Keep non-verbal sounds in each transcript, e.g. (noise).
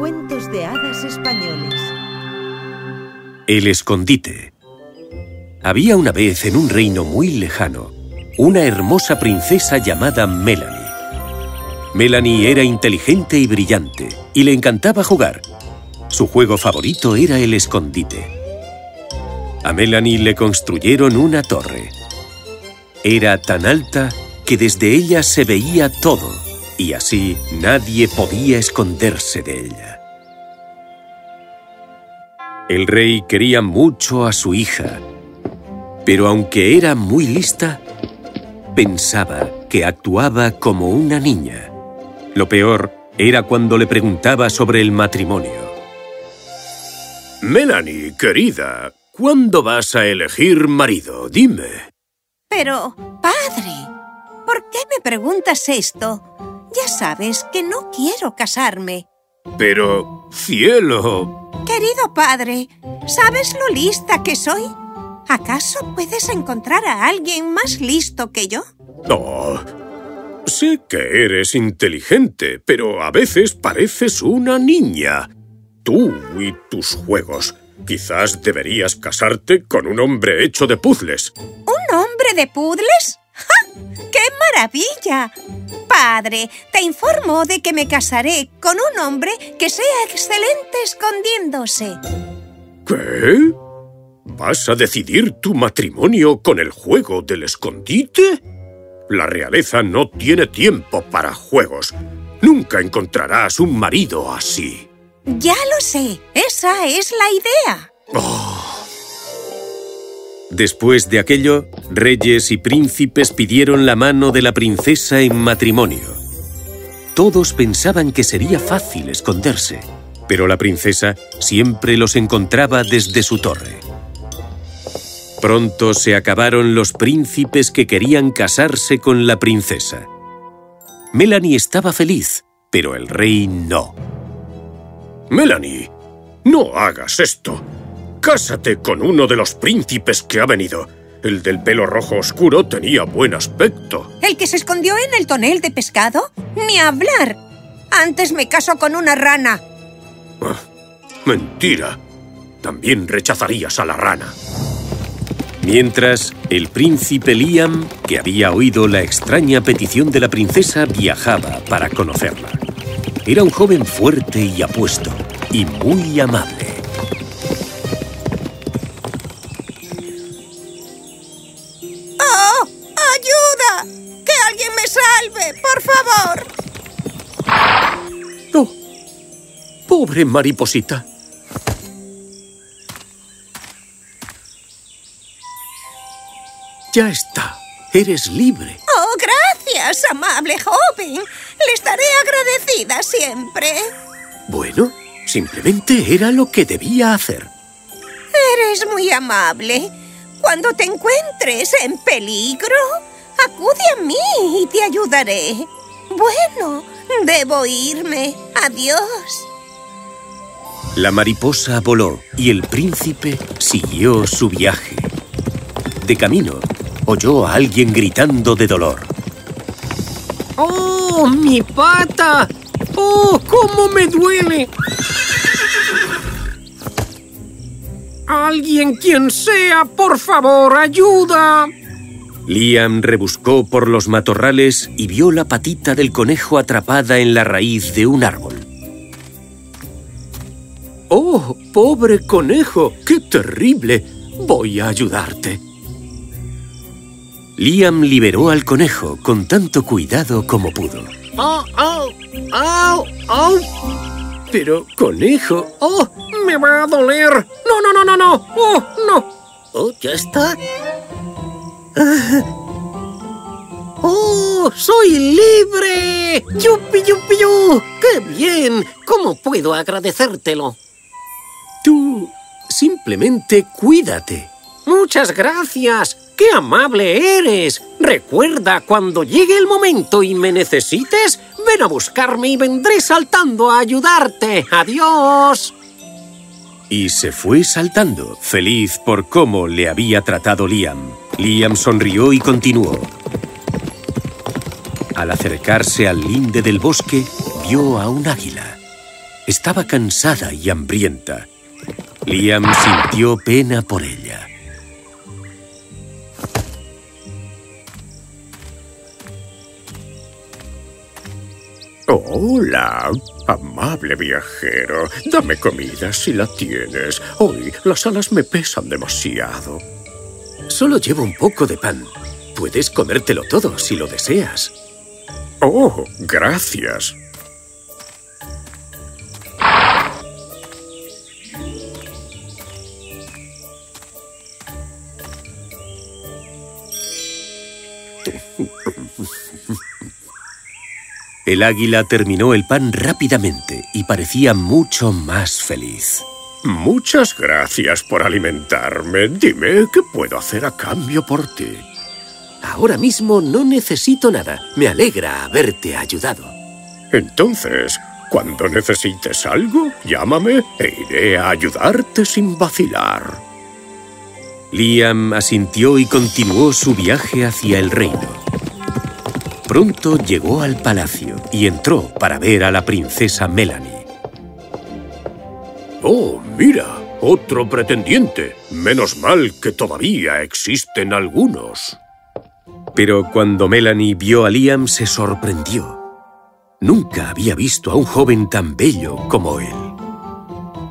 Cuentos de hadas españoles. El escondite. Había una vez en un reino muy lejano una hermosa princesa llamada Melanie. Melanie era inteligente y brillante y le encantaba jugar. Su juego favorito era el escondite. A Melanie le construyeron una torre. Era tan alta que desde ella se veía todo y así nadie podía esconderse de ella. El rey quería mucho a su hija, pero aunque era muy lista, pensaba que actuaba como una niña. Lo peor era cuando le preguntaba sobre el matrimonio. Melanie, querida, ¿cuándo vas a elegir marido? Dime. Pero, padre, ¿por qué me preguntas esto? Ya sabes que no quiero casarme. Pero, cielo... Querido padre, ¿sabes lo lista que soy? ¿Acaso puedes encontrar a alguien más listo que yo? Oh, sé que eres inteligente, pero a veces pareces una niña. Tú y tus juegos. Quizás deberías casarte con un hombre hecho de puzzles. ¿Un hombre de puzzles? ¡Ja! ¡Qué maravilla! Padre, te informo de que me casaré con un hombre que sea excelente escondiéndose. ¿Qué? ¿Vas a decidir tu matrimonio con el juego del escondite? La realeza no tiene tiempo para juegos. Nunca encontrarás un marido así. Ya lo sé. Esa es la idea. Oh, Después de aquello, reyes y príncipes pidieron la mano de la princesa en matrimonio. Todos pensaban que sería fácil esconderse, pero la princesa siempre los encontraba desde su torre. Pronto se acabaron los príncipes que querían casarse con la princesa. Melanie estaba feliz, pero el rey no. Melanie, no hagas esto. Cásate con uno de los príncipes que ha venido. El del pelo rojo oscuro tenía buen aspecto. ¿El que se escondió en el tonel de pescado? Ni hablar. Antes me caso con una rana. Ah, mentira. También rechazarías a la rana. Mientras, el príncipe Liam, que había oído la extraña petición de la princesa, viajaba para conocerla. Era un joven fuerte y apuesto, y muy amable. ¡Por favor! ¡Oh! ¡Pobre mariposita! Ya está. Eres libre. ¡Oh, gracias, amable joven! Le estaré agradecida siempre. Bueno, simplemente era lo que debía hacer. Eres muy amable. Cuando te encuentres en peligro, acude a mí y te ayudaré. Bueno, debo irme. Adiós. La mariposa voló y el príncipe siguió su viaje. De camino, oyó a alguien gritando de dolor. ¡Oh, mi pata! ¡Oh, cómo me duele! ¡Alguien quien sea, por favor, ayuda! Liam rebuscó por los matorrales y vio la patita del conejo atrapada en la raíz de un árbol. ¡Oh, pobre conejo! ¡Qué terrible! Voy a ayudarte. Liam liberó al conejo con tanto cuidado como pudo. ¡Oh, oh! ¡Au! ¡Au! Pero, conejo... ¡Oh! ¡Me va a doler! ¡No, no, no, no, no! ¡Oh, no! Oh, ya está. (laughs) ¡Oh! ¡Soy libre! ¡Yupi, yupi, yu! ¡Qué bien! ¿Cómo puedo agradecértelo? Tú simplemente cuídate. Muchas gracias. ¡Qué amable eres! Recuerda, cuando llegue el momento y me necesites, ven a buscarme y vendré saltando a ayudarte. ¡Adiós! Y se fue saltando, feliz por cómo le había tratado Liam. Liam sonrió y continuó. Al acercarse al linde del bosque, vio a un águila. Estaba cansada y hambrienta. Liam sintió pena por ella. Hola, amable viajero. Dame comida si la tienes. Hoy las alas me pesan demasiado. Solo llevo un poco de pan. Puedes comértelo todo si lo deseas. Oh, gracias. El águila terminó el pan rápidamente y parecía mucho más feliz. Muchas gracias por alimentarme. Dime, ¿qué puedo hacer a cambio por ti? Ahora mismo no necesito nada. Me alegra haberte ayudado. Entonces, cuando necesites algo, llámame e iré a ayudarte sin vacilar. Liam asintió y continuó su viaje hacia el reino. Pronto llegó al palacio y entró para ver a la princesa Melanie. ¡Oh, mira! Otro pretendiente. Menos mal que todavía existen algunos. Pero cuando Melanie vio a Liam se sorprendió. Nunca había visto a un joven tan bello como él.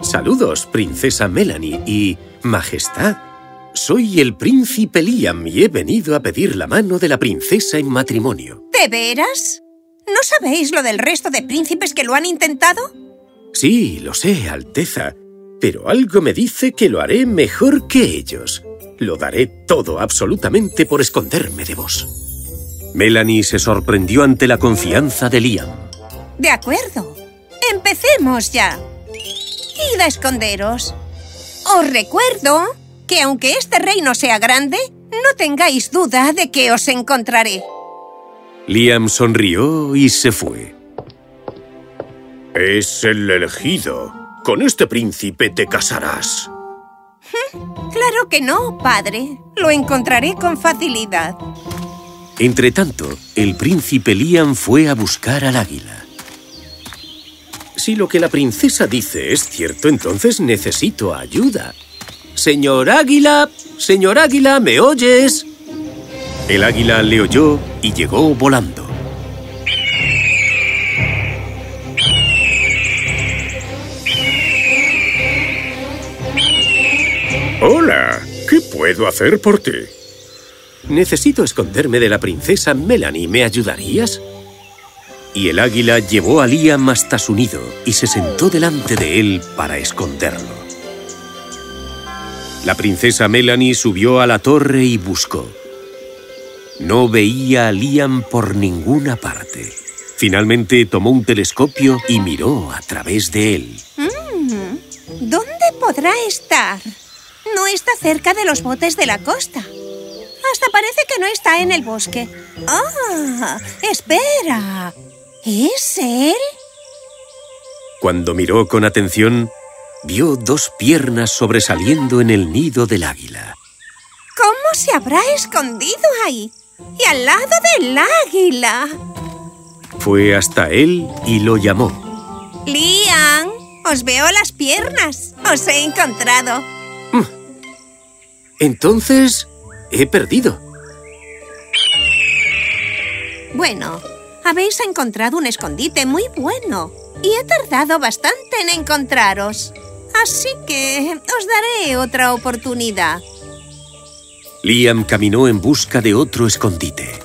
Saludos, princesa Melanie y... Majestad. Soy el príncipe Liam y he venido a pedir la mano de la princesa en matrimonio. ¿De veras? ¿No sabéis lo del resto de príncipes que lo han intentado? Sí, lo sé, Alteza. Pero algo me dice que lo haré mejor que ellos. Lo daré todo absolutamente por esconderme de vos. Melanie se sorprendió ante la confianza de Liam. De acuerdo. Empecemos ya. Id a esconderos. Os recuerdo que aunque este reino sea grande, no tengáis duda de que os encontraré. Liam sonrió y se fue. Es el elegido. Con este príncipe te casarás. (laughs) Claro que no, padre. Lo encontraré con facilidad. Entretanto, el príncipe Liam fue a buscar al águila. Si lo que la princesa dice es cierto, entonces necesito ayuda. Señor Águila, señor Águila, ¿me oyes? El águila le oyó y llegó volando. Hola, ¿qué puedo hacer por ti? Necesito esconderme de la princesa Melanie. ¿Me ayudarías? Y el águila llevó a Liam hasta su nido y se sentó delante de él para esconderlo. La princesa Melanie subió a la torre y buscó. No veía a Liam por ninguna parte. Finalmente tomó un telescopio y miró a través de él. ¿Dónde podrá estar? No está cerca de los botes de la costa. Hasta parece que no está en el bosque. ¡Ah! ¡Espera! ¿Es él? Cuando miró con atención, vio dos piernas sobresaliendo en el nido del águila. ¿Cómo se habrá escondido ahí? Y al lado del águila. Fue hasta él y lo llamó. Liam, os veo las piernas. Os he encontrado. Entonces, he perdido. Bueno, habéis encontrado un escondite muy bueno. Y he tardado bastante en encontraros. Así que os daré otra oportunidad. Liam caminó en busca de otro escondite.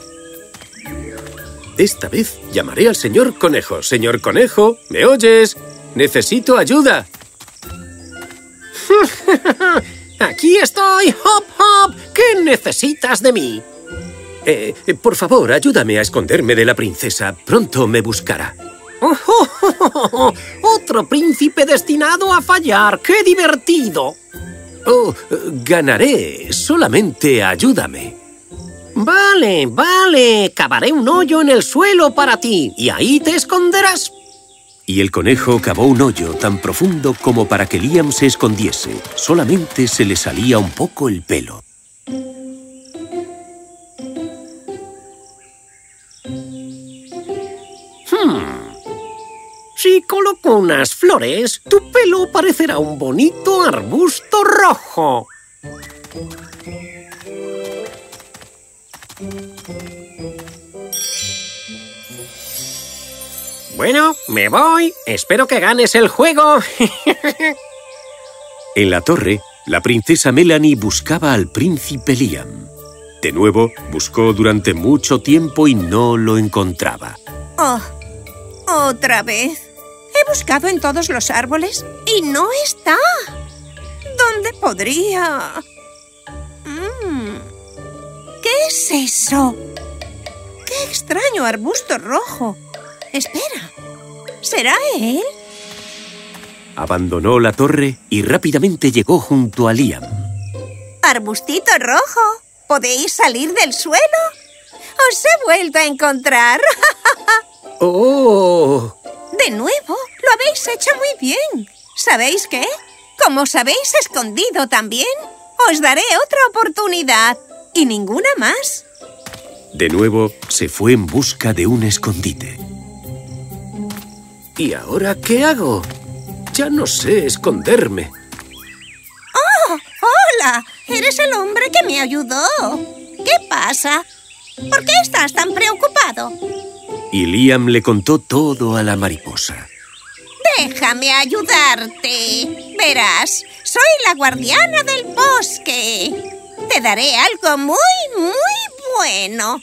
Esta vez llamaré al señor Conejo. Señor Conejo, ¿me oyes? Necesito ayuda. (laughs) ¡Aquí estoy! ¡Hop, hop! ¿Qué necesitas de mí? Eh, por favor, ayúdame a esconderme de la princesa. Pronto me buscará. Oh, oh, oh, oh, ¡Otro príncipe destinado a fallar! ¡Qué divertido! Oh, ganaré. Solamente ayúdame. Vale, vale. Cavaré un hoyo en el suelo para ti y ahí te esconderás. Y el conejo cavó un hoyo tan profundo como para que Liam se escondiese. Solamente se le salía un poco el pelo. Si coloco unas flores, tu pelo parecerá un bonito arbusto rojo. Bueno, me voy. Espero que ganes el juego. (laughs) en la torre, la princesa Melanie buscaba al príncipe Liam. De nuevo, buscó durante mucho tiempo y no lo encontraba. Oh, otra vez. He buscado en todos los árboles y no está. ¿Dónde podría...? Mm. ¿Qué es eso? ¡Qué extraño arbusto rojo! Espera, ¿será él? Abandonó la torre y rápidamente llegó junto a Liam. ¡Arbustito rojo! ¿Podéis salir del suelo? ¡Os he vuelto a encontrar! (laughs) ¡Oh! De nuevo, lo habéis hecho muy bien. ¿Sabéis qué? Como os habéis escondido también, os daré otra oportunidad. Y ninguna más. De nuevo, se fue en busca de un escondite. ¿Y ahora qué hago? Ya no sé esconderme. ¡Oh! ¡Hola! Eres el hombre que me ayudó. ¿Qué pasa? ¿Por qué estás tan preocupado? Y Liam le contó todo a la mariposa. Déjame ayudarte. Verás, soy la guardiana del bosque. Te daré algo muy, muy bueno.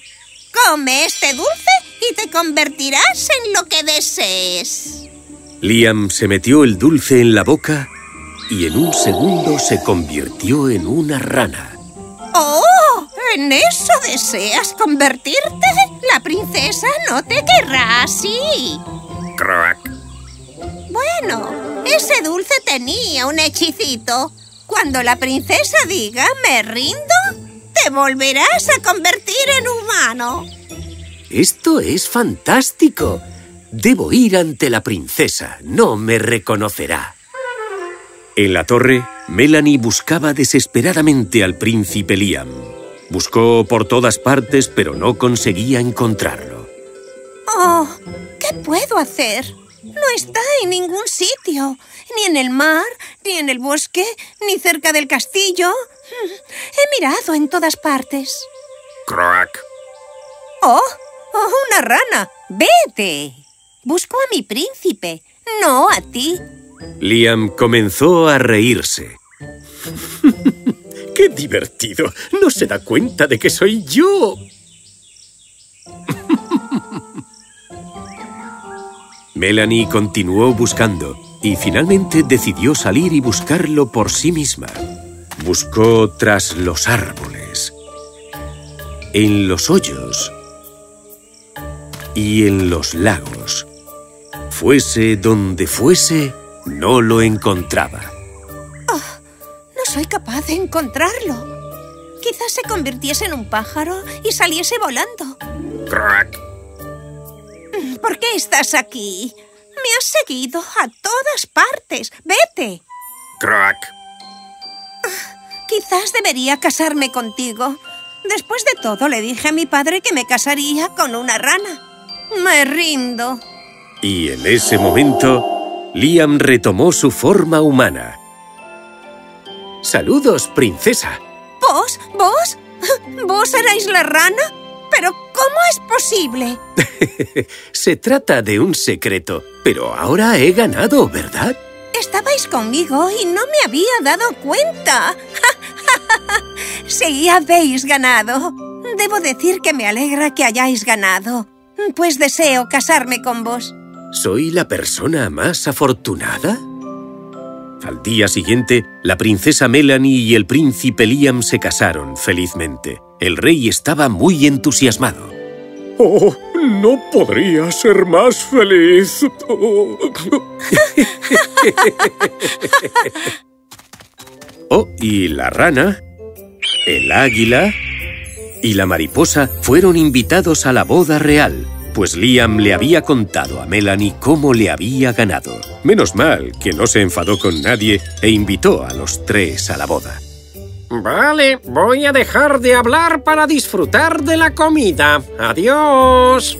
Come este dulce y te convertirás en lo que desees. Liam se metió el dulce en la boca y en un segundo se convirtió en una rana. ¡Oh! ¿En eso deseas convertirte? La princesa no te querrá así. Crack. Bueno, ese dulce tenía un hechicito. Cuando la princesa diga me rindo, te volverás a convertir en humano. Esto es fantástico. Debo ir ante la princesa. No me reconocerá. En la torre, Melanie buscaba desesperadamente al príncipe Liam. Buscó por todas partes, pero no conseguía encontrarlo. Oh, ¿qué puedo hacer? No está en ningún sitio. Ni en el mar, ni en el bosque, ni cerca del castillo. (laughs) He mirado en todas partes. Crack. ¡Oh! ¡Oh, una rana! ¡Vete! Busco a mi príncipe, no a ti. Liam comenzó a reírse. (laughs) ¡Qué divertido! No se da cuenta de que soy yo. (laughs) Melanie continuó buscando y finalmente decidió salir y buscarlo por sí misma. Buscó tras los árboles, en los hoyos y en los lagos. Fuese donde fuese, no lo encontraba. Oh, no soy capaz de encontrarlo. Quizás se convirtiese en un pájaro y saliese volando. Crack. ¿Por qué estás aquí? Me has seguido a todas partes. ¡Vete! Crack. Quizás debería casarme contigo. Después de todo, le dije a mi padre que me casaría con una rana. Me rindo. Y en ese momento, Liam retomó su forma humana. Saludos, princesa. ¿Vos? ¿Vos? ¿Vos erais la rana? ¿Pero cómo es posible? (laughs) Se trata de un secreto, pero ahora he ganado, ¿verdad? Estabais conmigo y no me había dado cuenta. (laughs) sí, habéis ganado. Debo decir que me alegra que hayáis ganado, pues deseo casarme con vos. ¿Soy la persona más afortunada? Al día siguiente, la princesa Melanie y el príncipe Liam se casaron felizmente. El rey estaba muy entusiasmado. ¡Oh, no podría ser más feliz! (laughs) oh, y la rana, el águila y la mariposa fueron invitados a la boda real, pues Liam le había contado a Melanie cómo le había ganado. Menos mal que no se enfadó con nadie e invitó a los tres a la boda. Vale, voy a dejar de hablar para disfrutar de la comida. Adiós.